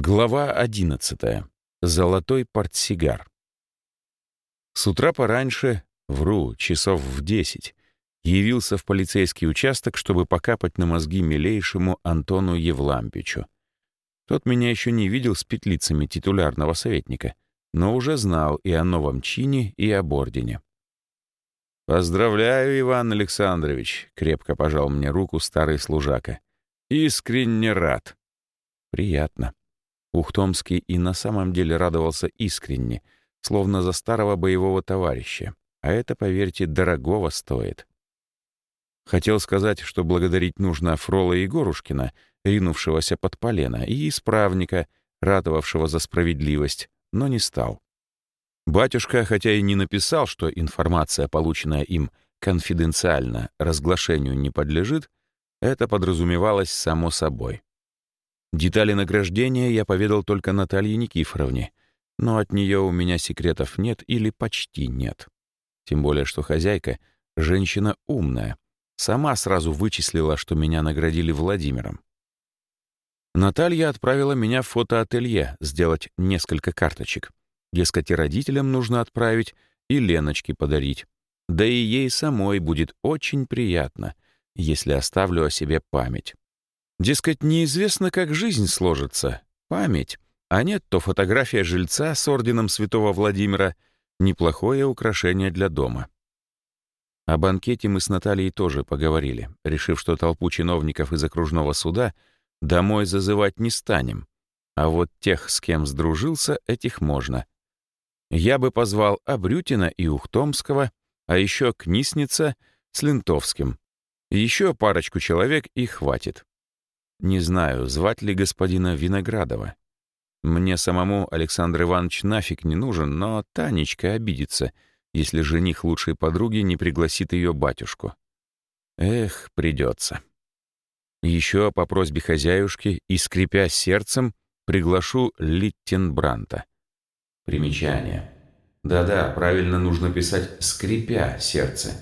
Глава 11. Золотой портсигар. С утра пораньше, вру, часов в десять, явился в полицейский участок, чтобы покапать на мозги милейшему Антону Евлампичу. Тот меня еще не видел с петлицами титулярного советника, но уже знал и о новом чине, и об ордене. «Поздравляю, Иван Александрович», — крепко пожал мне руку старый служака. «Искренне рад». «Приятно». Ухтомский и на самом деле радовался искренне, словно за старого боевого товарища. А это, поверьте, дорогого стоит. Хотел сказать, что благодарить нужно Фрола Егорушкина, ринувшегося под полено, и исправника, ратовавшего за справедливость, но не стал. Батюшка, хотя и не написал, что информация, полученная им конфиденциально, разглашению не подлежит, это подразумевалось само собой. Детали награждения я поведал только Наталье Никифоровне, но от нее у меня секретов нет или почти нет. Тем более, что хозяйка — женщина умная, сама сразу вычислила, что меня наградили Владимиром. Наталья отправила меня в фотоателье сделать несколько карточек. Дескать, и родителям нужно отправить, и Леночке подарить. Да и ей самой будет очень приятно, если оставлю о себе память. Дескать, неизвестно, как жизнь сложится. Память. А нет, то фотография жильца с орденом святого Владимира — неплохое украшение для дома. О банкете мы с Натальей тоже поговорили, решив, что толпу чиновников из окружного суда домой зазывать не станем. А вот тех, с кем сдружился, этих можно. Я бы позвал Абрютина и Ухтомского, а еще Книсница с Лентовским. Еще парочку человек и хватит. Не знаю, звать ли господина Виноградова. Мне самому Александр Иванович нафиг не нужен, но Танечка обидится, если жених лучшей подруги не пригласит ее батюшку. Эх, придется. Еще по просьбе хозяюшки и скрипя сердцем приглашу Литтенбранта. Примечание. Да-да, правильно нужно писать «скрипя сердце».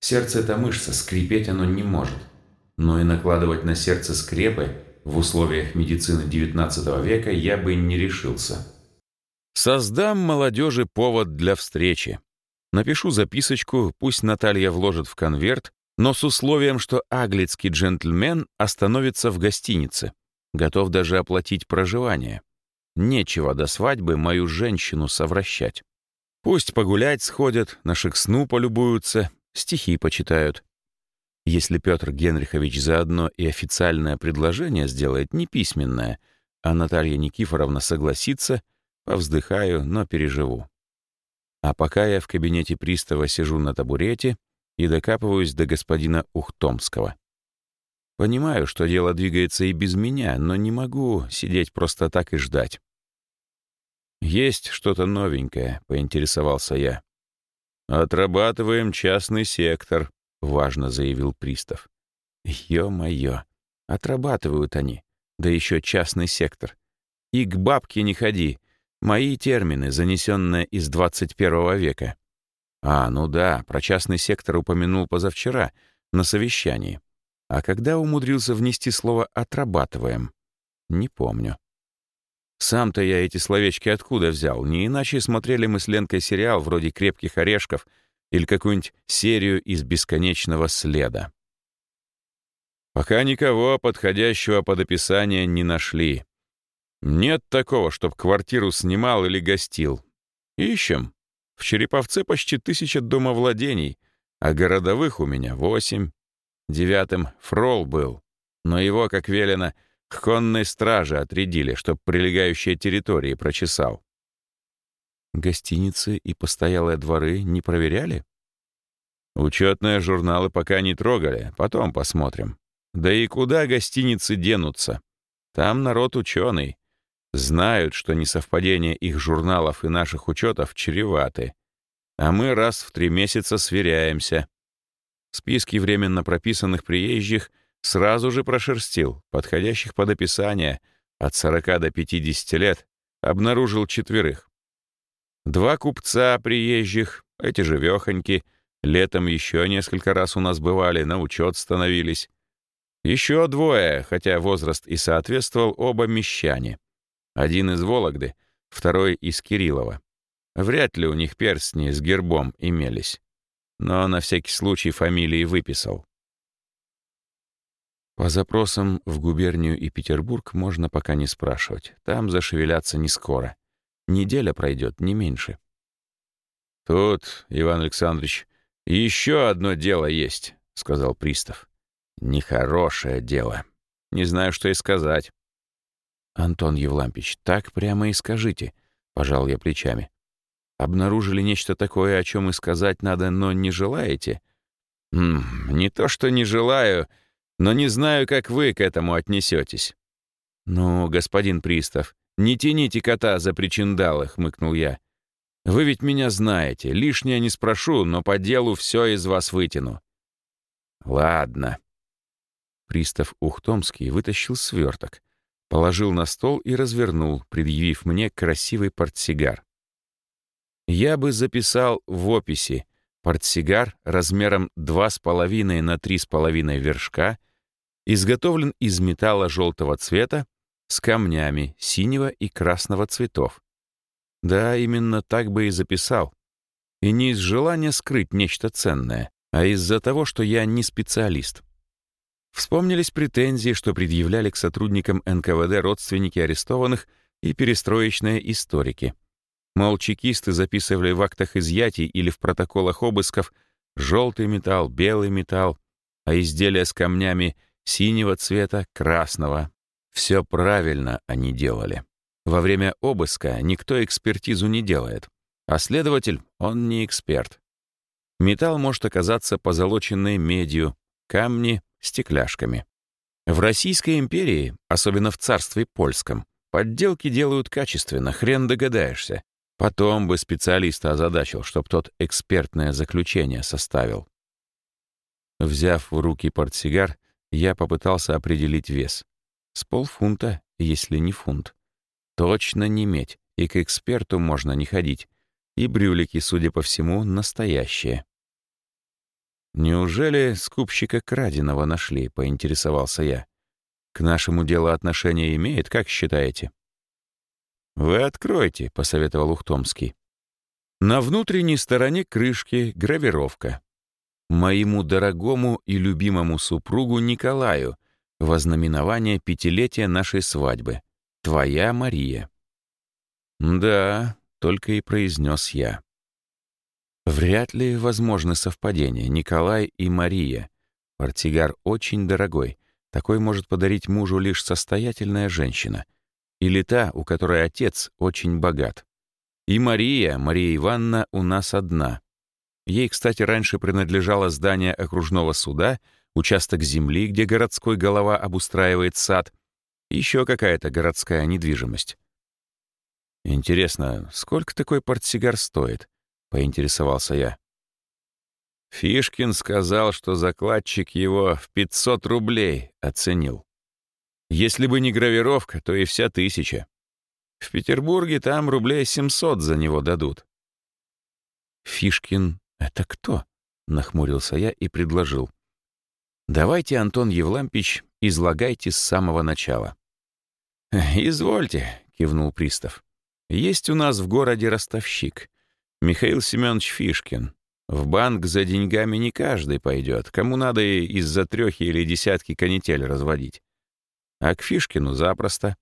Сердце — это мышца, скрипеть оно не может но и накладывать на сердце скрепы в условиях медицины XIX века я бы не решился. Создам молодежи повод для встречи. Напишу записочку, пусть Наталья вложит в конверт, но с условием, что аглицкий джентльмен остановится в гостинице, готов даже оплатить проживание. Нечего до свадьбы мою женщину совращать. Пусть погулять сходят, на шексну полюбуются, стихи почитают. Если Петр Генрихович заодно и официальное предложение сделает, не письменное, а Наталья Никифоровна согласится, повздыхаю, но переживу. А пока я в кабинете пристава сижу на табурете и докапываюсь до господина Ухтомского. Понимаю, что дело двигается и без меня, но не могу сидеть просто так и ждать. «Есть что-то новенькое», — поинтересовался я. «Отрабатываем частный сектор», — важно заявил пристав. «Ё-моё, отрабатывают они, да еще частный сектор. И к бабке не ходи. Мои термины, занесенные из 21 века. А, ну да, про частный сектор упомянул позавчера, на совещании. А когда умудрился внести слово «отрабатываем»? Не помню. Сам-то я эти словечки откуда взял? Не иначе смотрели мы с Ленкой сериал вроде «Крепких орешков», или какую-нибудь серию из бесконечного следа. Пока никого подходящего под описание не нашли. Нет такого, чтоб квартиру снимал или гостил. Ищем. В Череповце почти тысяча домовладений, а городовых у меня восемь. Девятым фрол был, но его, как велено, к конной страже отрядили, чтоб прилегающие территории прочесал. Гостиницы и постоялые дворы не проверяли? Учетные журналы пока не трогали, потом посмотрим. Да и куда гостиницы денутся? Там народ ученый. Знают, что несовпадение их журналов и наших учетов чреваты. А мы раз в три месяца сверяемся. Списки временно прописанных приезжих сразу же прошерстил, подходящих под описание, от 40 до 50 лет, обнаружил четверых. Два купца приезжих, эти живехоньки, летом еще несколько раз у нас бывали, на учет становились. Еще двое, хотя возраст и соответствовал, оба мещане. Один из Вологды, второй из Кириллова. Вряд ли у них перстни с гербом имелись. Но на всякий случай фамилии выписал. По запросам в губернию и Петербург можно пока не спрашивать. Там зашевелятся не скоро. Неделя пройдет, не меньше. «Тут, Иван Александрович, еще одно дело есть», — сказал пристав. «Нехорошее дело. Не знаю, что и сказать». «Антон Евлампич, так прямо и скажите», — пожал я плечами. «Обнаружили нечто такое, о чем и сказать надо, но не желаете?» «М -м, «Не то, что не желаю, но не знаю, как вы к этому отнесетесь». «Ну, господин пристав, не тяните кота за причиндалы», — хмыкнул я. «Вы ведь меня знаете, лишнее не спрошу, но по делу все из вас вытяну». «Ладно». Пристав Ухтомский вытащил сверток, положил на стол и развернул, предъявив мне красивый портсигар. Я бы записал в описи портсигар размером 2,5 на 3,5 вершка — изготовлен из металла желтого цвета с камнями синего и красного цветов. Да, именно так бы и записал. И не из желания скрыть нечто ценное, а из-за того, что я не специалист. Вспомнились претензии, что предъявляли к сотрудникам НКВД родственники арестованных и перестроечные историки. Мол, чекисты записывали в актах изъятий или в протоколах обысков желтый металл, белый металл, а изделия с камнями — синего цвета, красного. Все правильно они делали. Во время обыска никто экспертизу не делает, а следователь, он не эксперт. Металл может оказаться позолоченной медью, камни — стекляшками. В Российской империи, особенно в царстве польском, подделки делают качественно, хрен догадаешься. Потом бы специалиста озадачил, чтоб тот экспертное заключение составил. Взяв в руки портсигар, я попытался определить вес. С полфунта, если не фунт. Точно не медь, и к эксперту можно не ходить. И брюлики, судя по всему, настоящие. «Неужели скупщика краденого нашли?» — поинтересовался я. «К нашему делу отношение имеет, как считаете?» «Вы откройте», — посоветовал Ухтомский. На внутренней стороне крышки гравировка моему дорогому и любимому супругу Николаю во знаменование пятилетия нашей свадьбы. Твоя Мария». «Да», — только и произнес я. Вряд ли возможны совпадения Николай и Мария. Портсигар очень дорогой. Такой может подарить мужу лишь состоятельная женщина. Или та, у которой отец очень богат. И Мария, Мария Ивановна, у нас одна. Ей, кстати, раньше принадлежало здание окружного суда, участок земли, где городской голова обустраивает сад, еще какая-то городская недвижимость. «Интересно, сколько такой портсигар стоит?» — поинтересовался я. Фишкин сказал, что закладчик его в 500 рублей оценил. Если бы не гравировка, то и вся тысяча. В Петербурге там рублей 700 за него дадут. Фишкин «Это кто?» — нахмурился я и предложил. «Давайте, Антон Евлампич, излагайте с самого начала». «Извольте», — кивнул пристав. «Есть у нас в городе ростовщик, Михаил Семенович Фишкин. В банк за деньгами не каждый пойдет, кому надо из-за трехи или десятки канитель разводить. А к Фишкину запросто.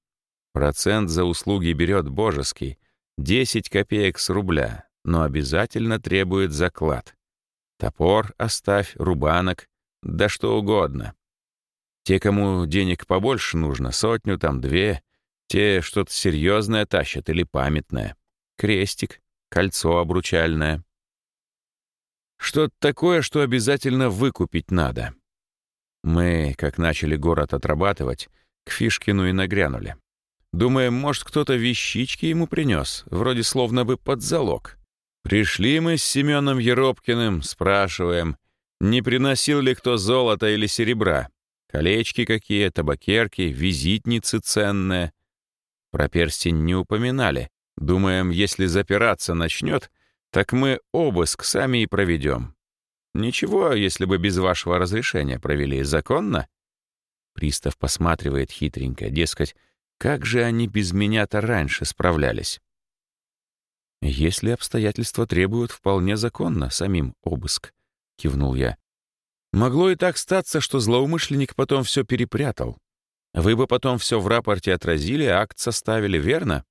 Процент за услуги берет божеский, 10 копеек с рубля, но обязательно требует заклад. Топор оставь, рубанок, да что угодно. Те, кому денег побольше нужно, сотню, там две, те что-то серьезное тащат или памятное. Крестик, кольцо обручальное. Что-то такое, что обязательно выкупить надо. Мы, как начали город отрабатывать, к Фишкину и нагрянули. Думаем, может, кто-то вещички ему принес, вроде словно бы под залог. Пришли мы с Семеном Еропкиным, спрашиваем, не приносил ли кто золота или серебра. Колечки какие, табакерки, визитницы ценные. Про перстень не упоминали. Думаем, если запираться начнет, так мы обыск сами и проведем. Ничего, если бы без вашего разрешения провели. Законно? Пристав посматривает хитренько, дескать, Как же они без меня-то раньше справлялись? «Если обстоятельства требуют, вполне законно самим обыск», — кивнул я. «Могло и так статься, что злоумышленник потом все перепрятал. Вы бы потом все в рапорте отразили, акт составили, верно?»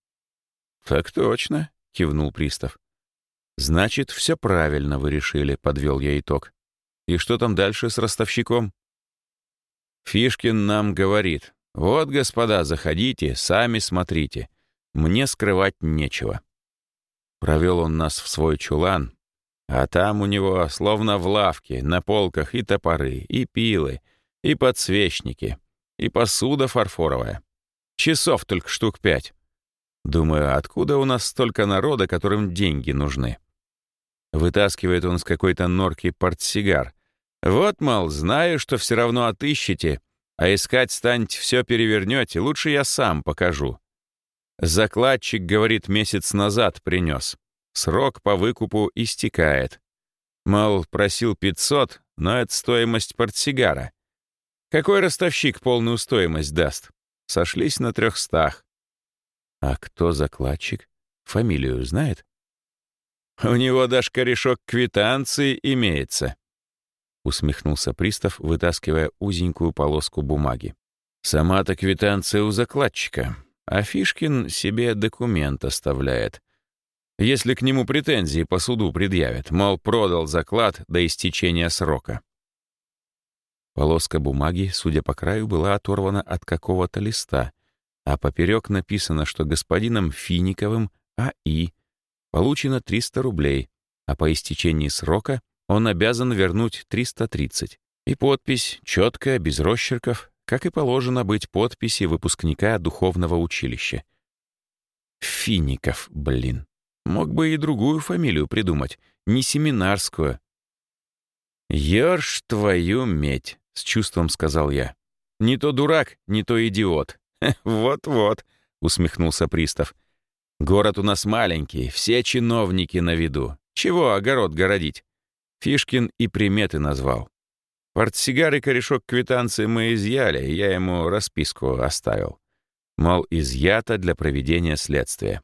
«Так точно», — кивнул пристав. «Значит, все правильно вы решили», — подвел я итог. «И что там дальше с ростовщиком?» Фишкин нам говорит, «Вот, господа, заходите, сами смотрите. Мне скрывать нечего». Провел он нас в свой чулан, а там у него, словно в лавке, на полках и топоры, и пилы, и подсвечники, и посуда фарфоровая. Часов только штук пять. Думаю, откуда у нас столько народа, которым деньги нужны? Вытаскивает он с какой-то норки портсигар. Вот, мол, знаю, что все равно отыщете, а искать станете, все перевернете, лучше я сам покажу. Закладчик, говорит, месяц назад принес. Срок по выкупу истекает. Мол, просил 500, но это стоимость портсигара. Какой ростовщик полную стоимость даст? Сошлись на трехстах. А кто закладчик? Фамилию знает? У него даже корешок квитанции имеется. Усмехнулся пристав, вытаскивая узенькую полоску бумаги. Сама-то квитанция у закладчика. А Фишкин себе документ оставляет. Если к нему претензии по суду предъявят, мол, продал заклад до истечения срока. Полоска бумаги, судя по краю, была оторвана от какого-то листа, а поперек написано, что господином Финиковым А.И. получено 300 рублей, а по истечении срока он обязан вернуть 330. И подпись, четкая, без росчерков, как и положено быть подписи выпускника духовного училища. Фиников, блин. Мог бы и другую фамилию придумать, не семинарскую. «Ёрш твою медь», — с чувством сказал я. «Не то дурак, не то идиот». «Вот-вот», — усмехнулся пристав. «Город у нас маленький, все чиновники на виду. Чего огород городить?» Фишкин и приметы назвал. Портсигар и корешок квитанции мы изъяли, я ему расписку оставил. Мол, изъято для проведения следствия.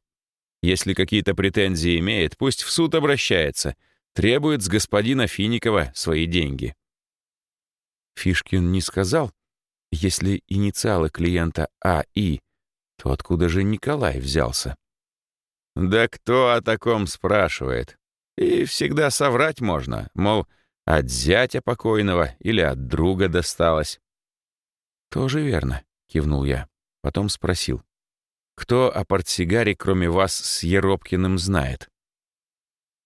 Если какие-то претензии имеет, пусть в суд обращается, требует с господина Финикова свои деньги. Фишкин не сказал, если инициалы клиента А.И., то откуда же Николай взялся? Да кто о таком спрашивает? И всегда соврать можно, мол, от зятя покойного или от друга досталось. «Тоже верно», — кивнул я. Потом спросил. «Кто о портсигаре, кроме вас, с Еропкиным знает?»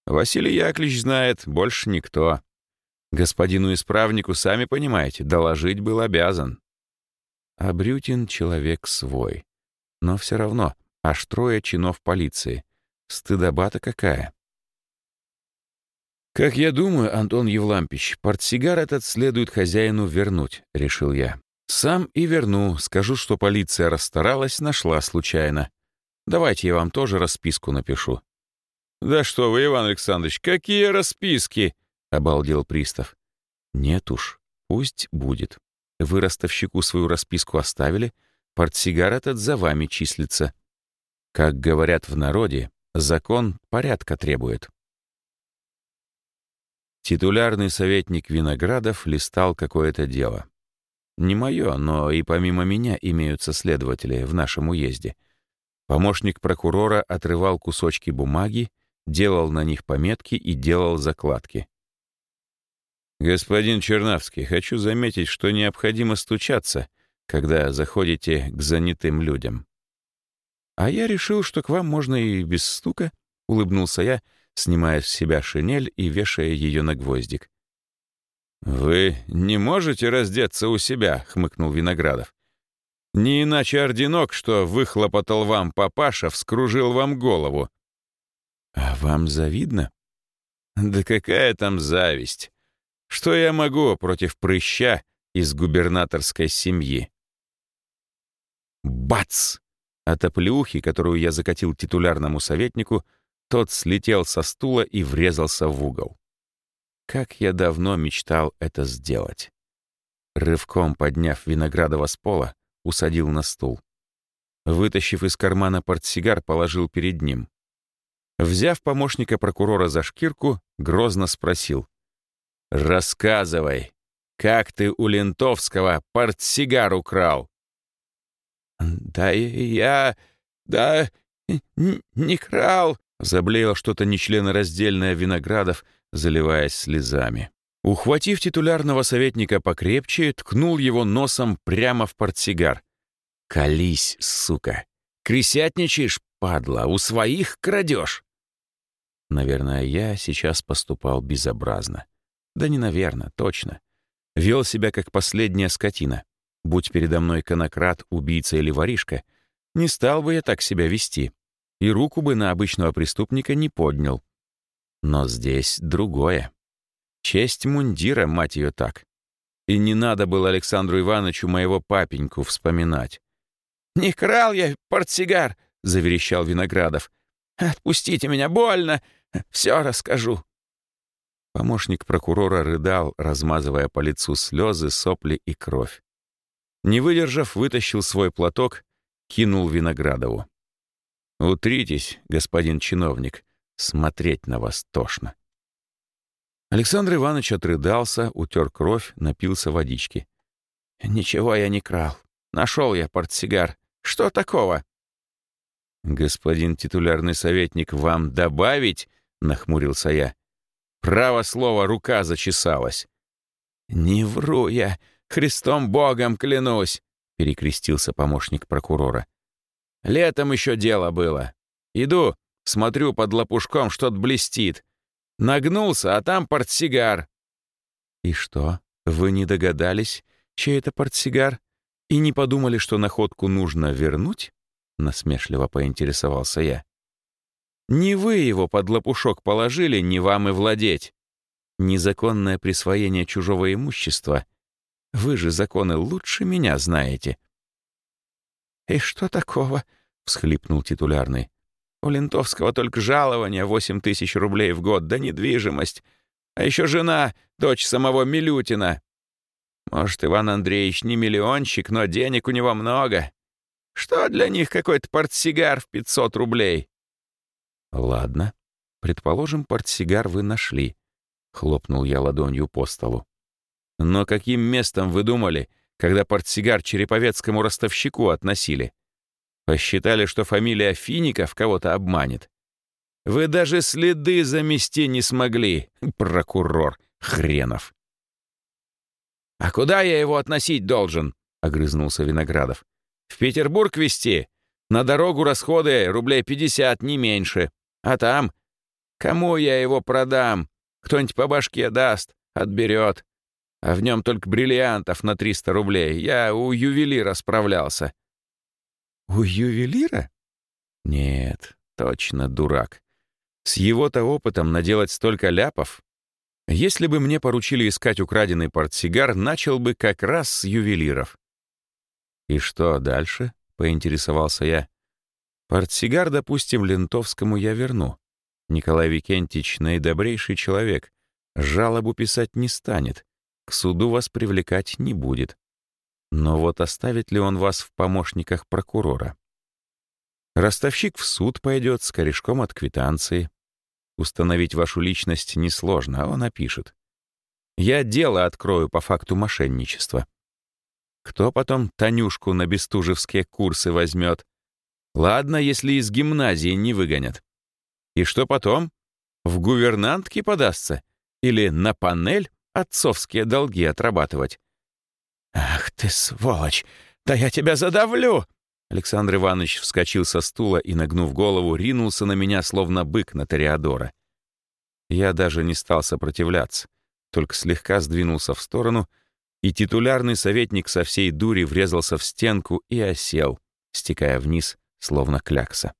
«Василий Яковлевич знает, больше никто. Господину исправнику, сами понимаете, доложить был обязан». А Брютин — человек свой. Но все равно, аж трое чинов полиции. Стыдоба-то какая. «Как я думаю, Антон Евлампич, портсигар этот следует хозяину вернуть», — решил я. «Сам и верну, скажу, что полиция расстаралась, нашла случайно. Давайте я вам тоже расписку напишу». «Да что вы, Иван Александрович, какие расписки?» — обалдел пристав. «Нет уж, пусть будет. Вы ростовщику свою расписку оставили, портсигар этот за вами числится. Как говорят в народе, закон порядка требует». Титулярный советник Виноградов листал какое-то дело. Не мое, но и помимо меня имеются следователи в нашем уезде. Помощник прокурора отрывал кусочки бумаги, делал на них пометки и делал закладки. «Господин Чернавский, хочу заметить, что необходимо стучаться, когда заходите к занятым людям». «А я решил, что к вам можно и без стука», — улыбнулся я, — снимая с себя шинель и вешая ее на гвоздик. «Вы не можете раздеться у себя», — хмыкнул Виноградов. «Не иначе орденок, что выхлопотал вам папаша, вскружил вам голову». «А вам завидно?» «Да какая там зависть? Что я могу против прыща из губернаторской семьи?» Бац! От оплеухи, которую я закатил титулярному советнику, тот слетел со стула и врезался в угол. Как я давно мечтал это сделать. Рывком подняв Виноградова с пола, усадил на стул. Вытащив из кармана портсигар, положил перед ним. Взяв помощника прокурора за шкирку, грозно спросил. «Рассказывай, как ты у Лентовского портсигар украл?» «Да я... да... не крал», — заблеял что-то нечленораздельное Виноградов, заливаясь слезами. Ухватив титулярного советника покрепче, ткнул его носом прямо в портсигар. «Колись, сука! Кресятничаешь, падла, у своих крадешь!» Наверное, я сейчас поступал безобразно. Да не наверное, точно. Вел себя как последняя скотина. Будь передо мной конократ, убийца или воришка, не стал бы я так себя вести. И руку бы на обычного преступника не поднял. Но здесь другое. Честь мундира, мать ее так. И не надо было Александру Ивановичу моего папеньку вспоминать. «Не крал я портсигар!» — заверещал Виноградов. «Отпустите меня, больно! Все расскажу!» Помощник прокурора рыдал, размазывая по лицу слезы, сопли и кровь. Не выдержав, вытащил свой платок, кинул Виноградову. «Утритесь, господин чиновник, смотреть на вас тошно». Александр Иванович отрыдался, утер кровь, напился водички. «Ничего я не крал. Нашел я портсигар. Что такого?» «Господин титулярный советник, вам добавить?» — нахмурился я. «Право слово, рука зачесалась». «Не вру я, Христом Богом клянусь!» — перекрестился помощник прокурора. «Летом еще дело было. Иду, смотрю, под лопушком что-то блестит. Нагнулся, а там портсигар. И что, вы не догадались, чей это портсигар? И не подумали, что находку нужно вернуть? Насмешливо поинтересовался я. Не вы его под лопушок положили, не вам и владеть. Незаконное присвоение чужого имущества. Вы же законы лучше меня знаете. «И что такого?» — всхлипнул титулярный. У Лентовского только жалование 8 тысяч рублей в год, да недвижимость. А еще жена, дочь самого Милютина. Может, Иван Андреевич не миллионщик, но денег у него много. Что для них какой-то портсигар в 500 рублей? Ладно. Предположим, портсигар вы нашли. Хлопнул я ладонью по столу. Но каким местом вы думали, когда портсигар череповецкому ростовщику относили? Посчитали, что фамилия Фиников кого-то обманет. Вы даже следы замести не смогли, прокурор хренов. «А куда я его относить должен?» — огрызнулся Виноградов. «В Петербург везти? На дорогу расходы рублей пятьдесят, не меньше. А там? Кому я его продам? Кто-нибудь по башке даст, отберет. А в нем только бриллиантов на триста рублей. Я у ювелира справлялся. У ювелира? Нет, точно дурак. С его-то опытом наделать столько ляпов. Если бы мне поручили искать украденный портсигар, начал бы как раз с ювелиров. «И что дальше?» — поинтересовался я. «Портсигар, допустим, Лентовскому я верну. Николай Викентич — наидобрейший человек. Жалобу писать не станет. К суду вас привлекать не будет. Но вот оставит ли он вас в помощниках прокурора? Ростовщик в суд пойдет с корешком от квитанции. Установить вашу личность несложно, а он опишет. Я дело открою по факту мошенничества. Кто потом Танюшку на бестужевские курсы возьмет? Ладно, если из гимназии не выгонят. И что потом? В гувернантки подастся? Или на панель отцовские долги отрабатывать? «Ах ты, сволочь! Да я тебя задавлю!» Александр Иванович вскочил со стула и, нагнув голову, ринулся на меня, словно бык на Тореадора. Я даже не стал сопротивляться, только слегка сдвинулся в сторону, и титулярный советник со всей дури врезался в стенку и осел, стекая вниз, словно клякса.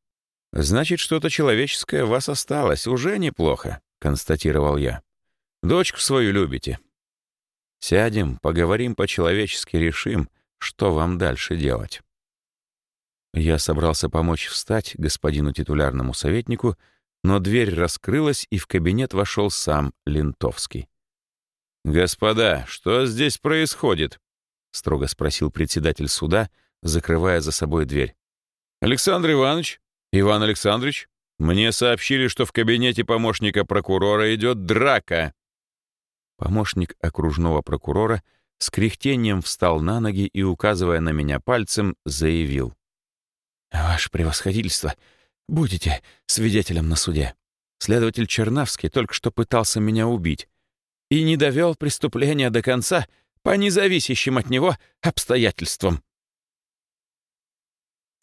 «Значит, что-то человеческое у вас осталось, уже неплохо», — констатировал я. «Дочку свою любите, Сядем, поговорим по-человечески, решим, что вам дальше делать. Я собрался помочь встать господину титулярному советнику, но дверь раскрылась, и в кабинет вошел сам Лентовский. «Господа, что здесь происходит?» — строго спросил председатель суда, закрывая за собой дверь. «Александр Иванович? Иван Александрович? Мне сообщили, что в кабинете помощника прокурора идет драка». Помощник окружного прокурора с кряхтением встал на ноги и, указывая на меня пальцем, заявил. «Ваше превосходительство, будете свидетелем на суде. Следователь Чернавский только что пытался меня убить и не довел преступление до конца по независящим от него обстоятельствам.